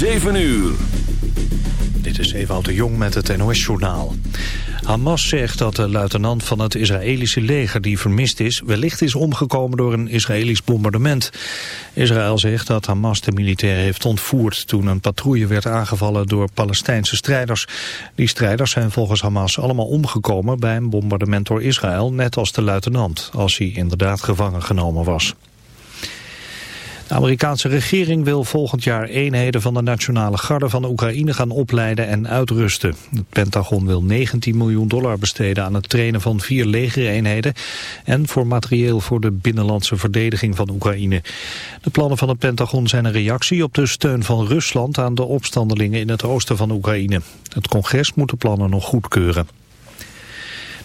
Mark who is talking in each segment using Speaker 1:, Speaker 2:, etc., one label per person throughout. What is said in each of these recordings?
Speaker 1: 7 uur.
Speaker 2: Dit is Ewout de Jong met het NOS-journaal. Hamas zegt dat de luitenant van het Israëlische leger die vermist is... wellicht is omgekomen door een Israëlisch bombardement. Israël zegt dat Hamas de militair heeft ontvoerd... toen een patrouille werd aangevallen door Palestijnse strijders. Die strijders zijn volgens Hamas allemaal omgekomen bij een bombardement door Israël... net als de luitenant, als hij inderdaad gevangen genomen was. De Amerikaanse regering wil volgend jaar eenheden van de Nationale Garde van Oekraïne gaan opleiden en uitrusten. Het Pentagon wil 19 miljoen dollar besteden aan het trainen van vier legereenheden en voor materieel voor de binnenlandse verdediging van Oekraïne. De plannen van het Pentagon zijn een reactie op de steun van Rusland aan de opstandelingen in het oosten van Oekraïne. Het congres moet de plannen nog goedkeuren.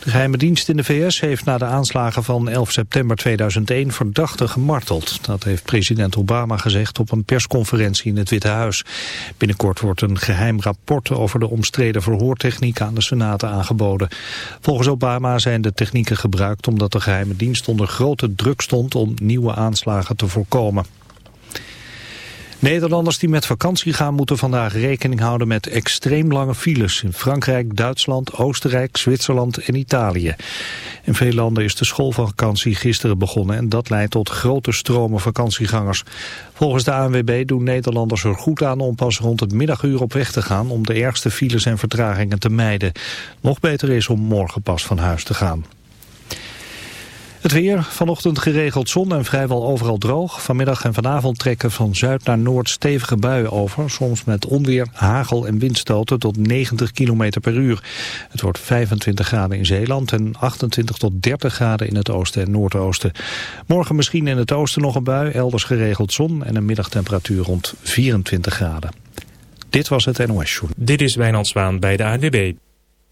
Speaker 2: De geheime dienst in de VS heeft na de aanslagen van 11 september 2001 verdachten gemarteld. Dat heeft president Obama gezegd op een persconferentie in het Witte Huis. Binnenkort wordt een geheim rapport over de omstreden verhoortechniek aan de Senaat aangeboden. Volgens Obama zijn de technieken gebruikt omdat de geheime dienst onder grote druk stond om nieuwe aanslagen te voorkomen. Nederlanders die met vakantie gaan moeten vandaag rekening houden met extreem lange files in Frankrijk, Duitsland, Oostenrijk, Zwitserland en Italië. In veel landen is de schoolvakantie gisteren begonnen en dat leidt tot grote stromen vakantiegangers. Volgens de ANWB doen Nederlanders er goed aan om pas rond het middaguur op weg te gaan om de ergste files en vertragingen te mijden. Nog beter is om morgen pas van huis te gaan. Het weer, vanochtend geregeld zon en vrijwel overal droog. Vanmiddag en vanavond trekken van zuid naar noord stevige buien over. Soms met onweer, hagel en windstoten tot 90 km per uur. Het wordt 25 graden in Zeeland en 28 tot 30 graden in het oosten en noordoosten. Morgen misschien in het oosten nog een bui, elders geregeld zon en een middagtemperatuur rond 24 graden. Dit was het NOS Show.
Speaker 3: Dit is Wijnand Zwaan bij de ANWB.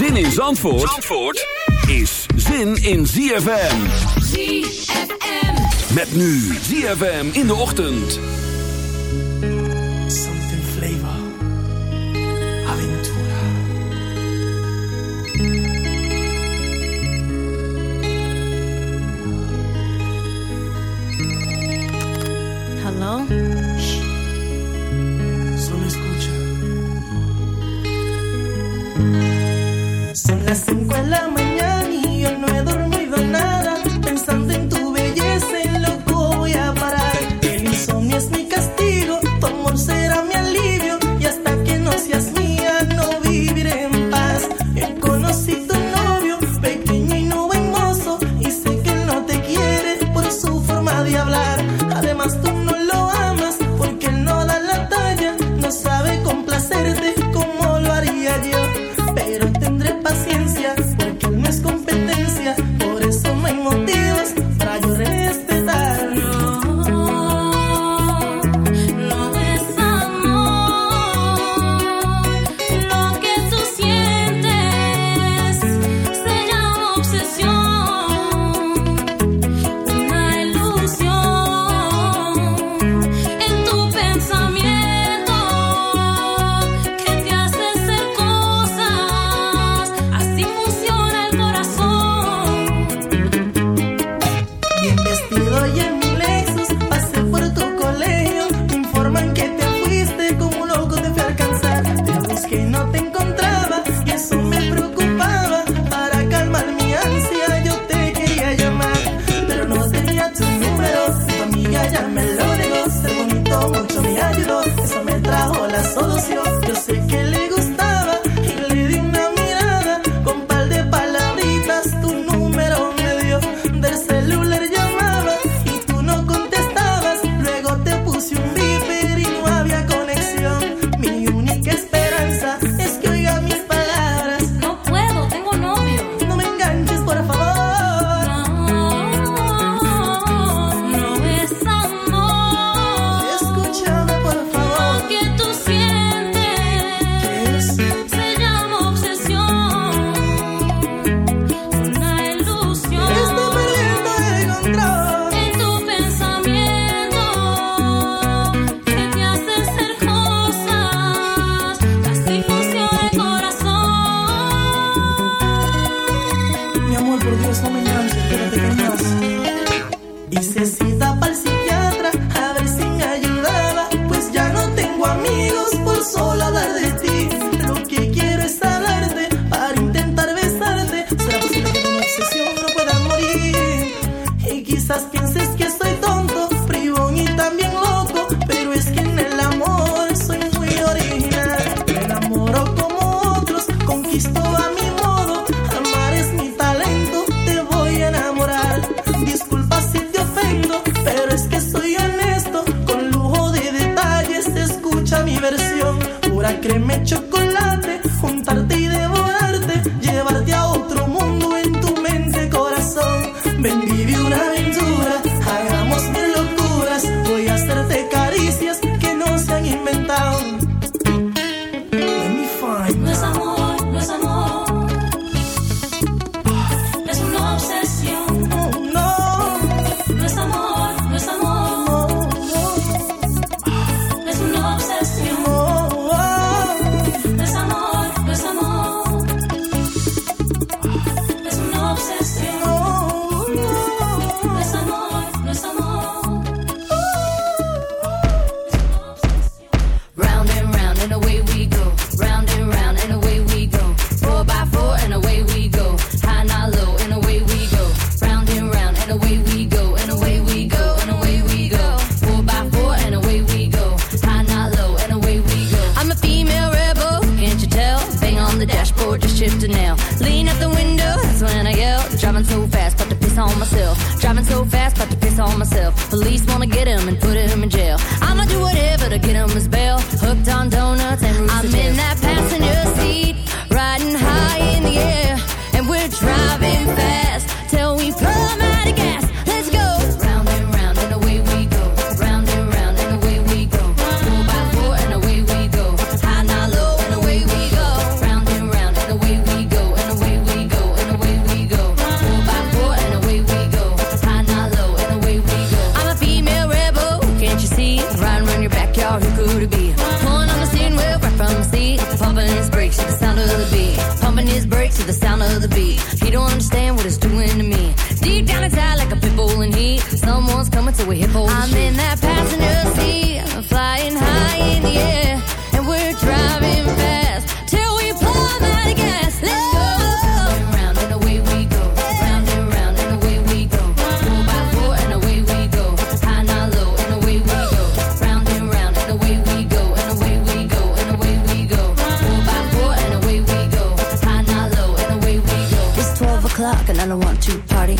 Speaker 1: Zin in Zandvoort, Zandvoort is zin in ZFM.
Speaker 4: ZFM.
Speaker 1: Met nu ZFM in de ochtend.
Speaker 5: Something flavor. Aventura.
Speaker 6: Hello?
Speaker 5: Las 5 de la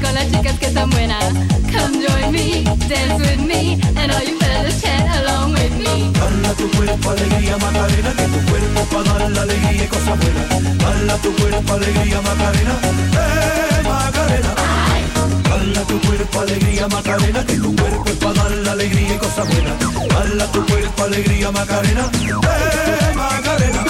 Speaker 7: con las chicas que están buenas. Come join me, dance with me, and all you fellas chat along with me.
Speaker 8: Dala tu cuerpo alegría Macarena, que tu cuerpo para dar la alegría y cosas buenas. Dala tu cuerpo alegría Macarena, eh Macarena. Dala tu cuerpo alegría Macarena, que tu cuerpo es para dar la alegría y cosas buenas. Dala tu cuerpo alegría Macarena, eh Macarena.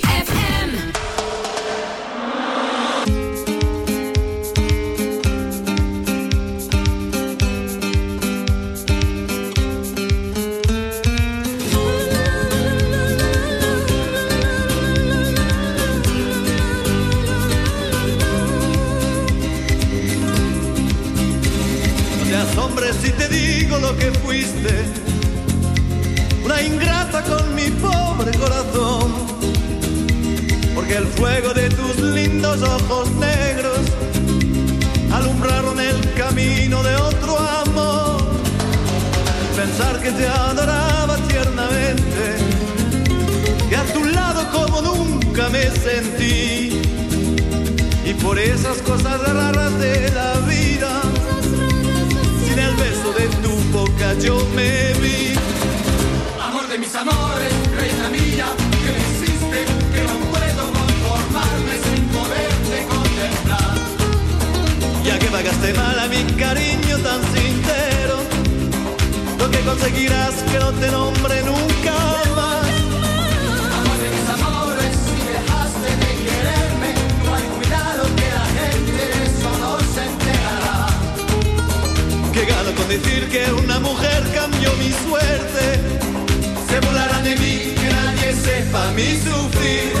Speaker 9: pra me
Speaker 10: sofrer.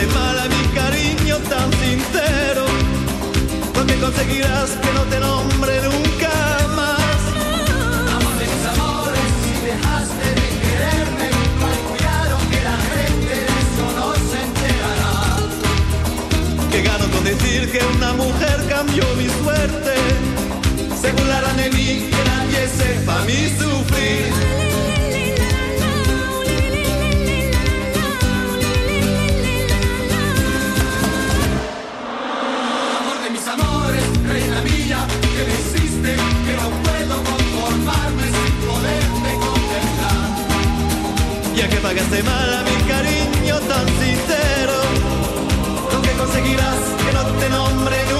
Speaker 10: de
Speaker 9: mala mi cariño tan sincero, porque conseguirás que no te nombre nunca más.
Speaker 10: Amo mis amores, si dejaste de quererme, cuidado que la gente de eso no se enterará.
Speaker 9: Que gano con decir que una mujer cambió mi suerte, se burlarán de mí, que nadie sepa mi sufrir. pagaste mal a mi cariño tan sincero. Lo que conseguirás que no te nombre nunca.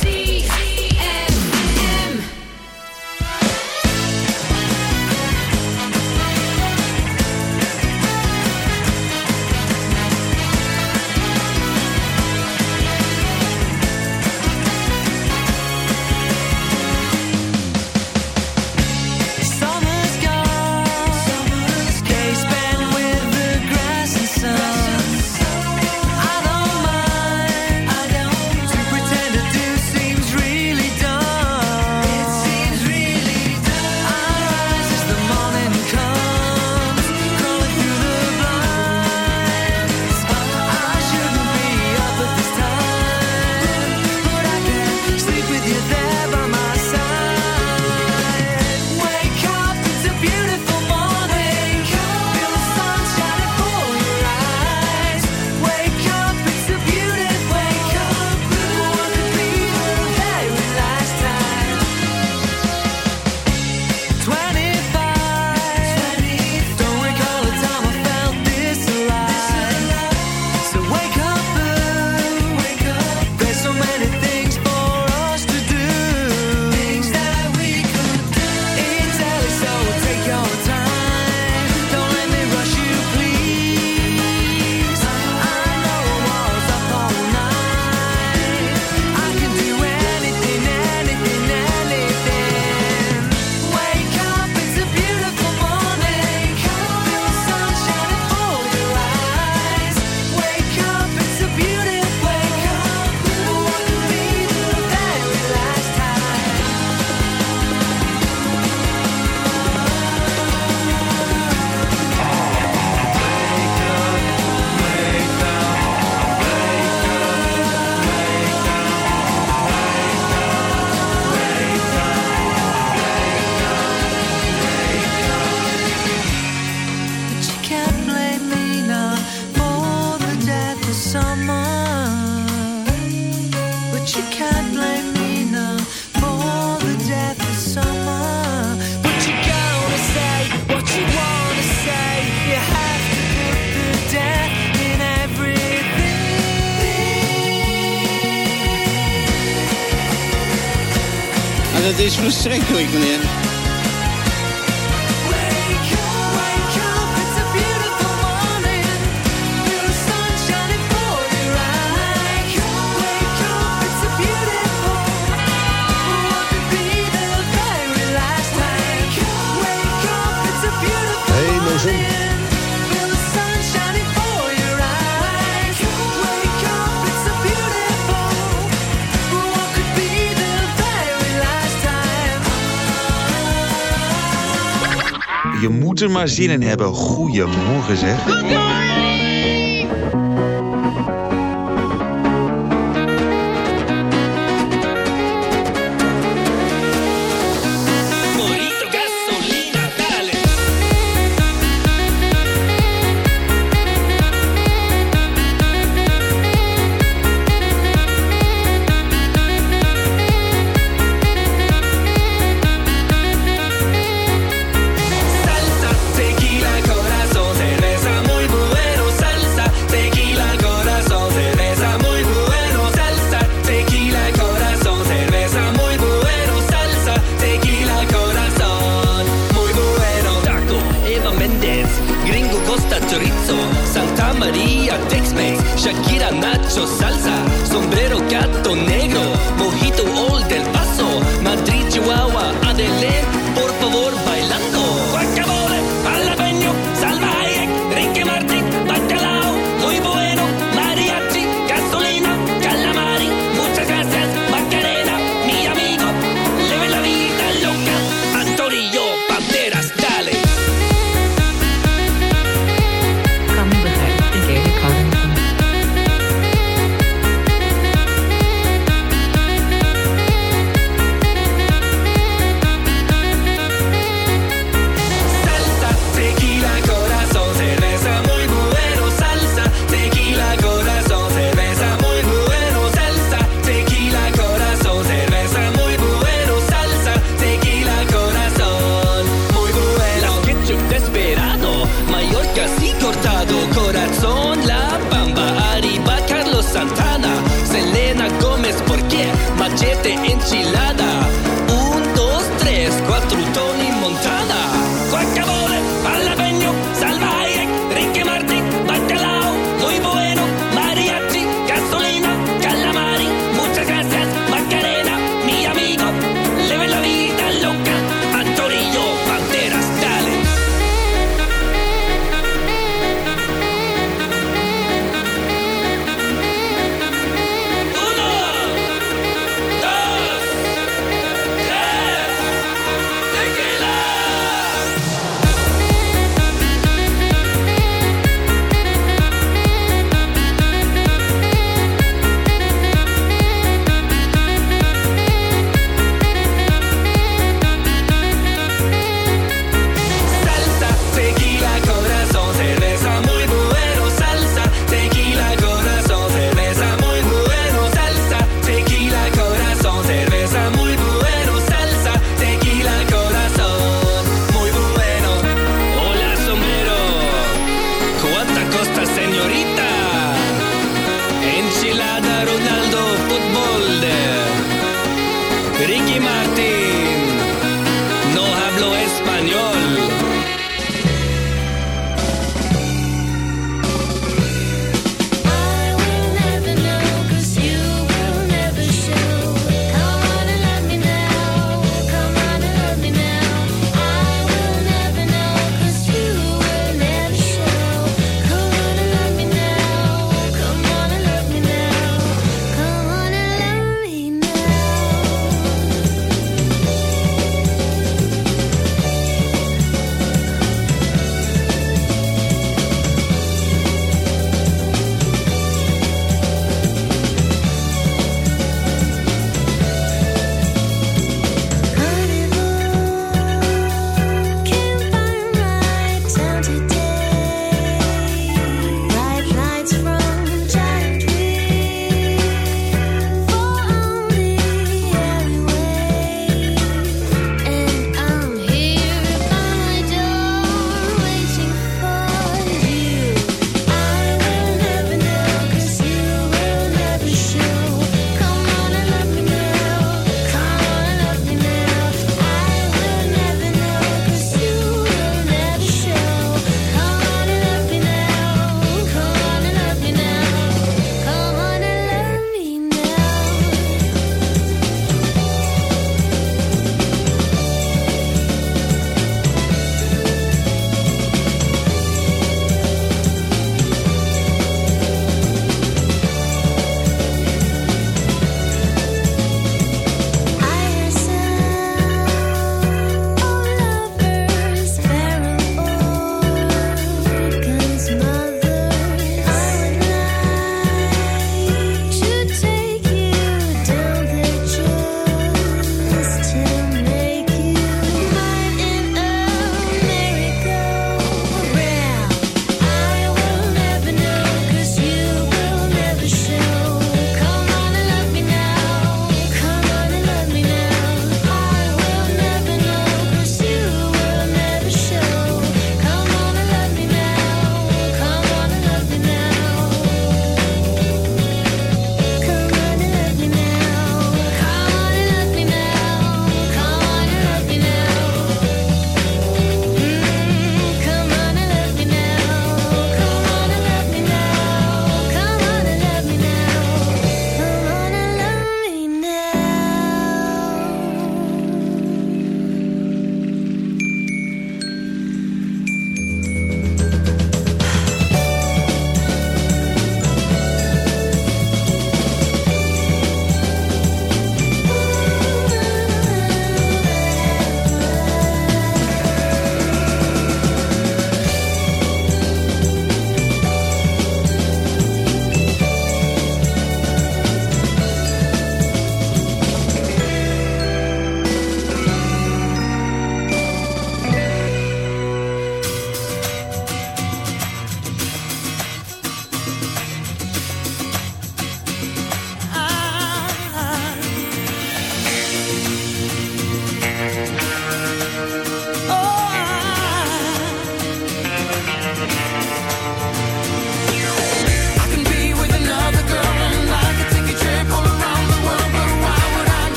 Speaker 11: maar
Speaker 12: zin in hebben. Goedemorgen zeg.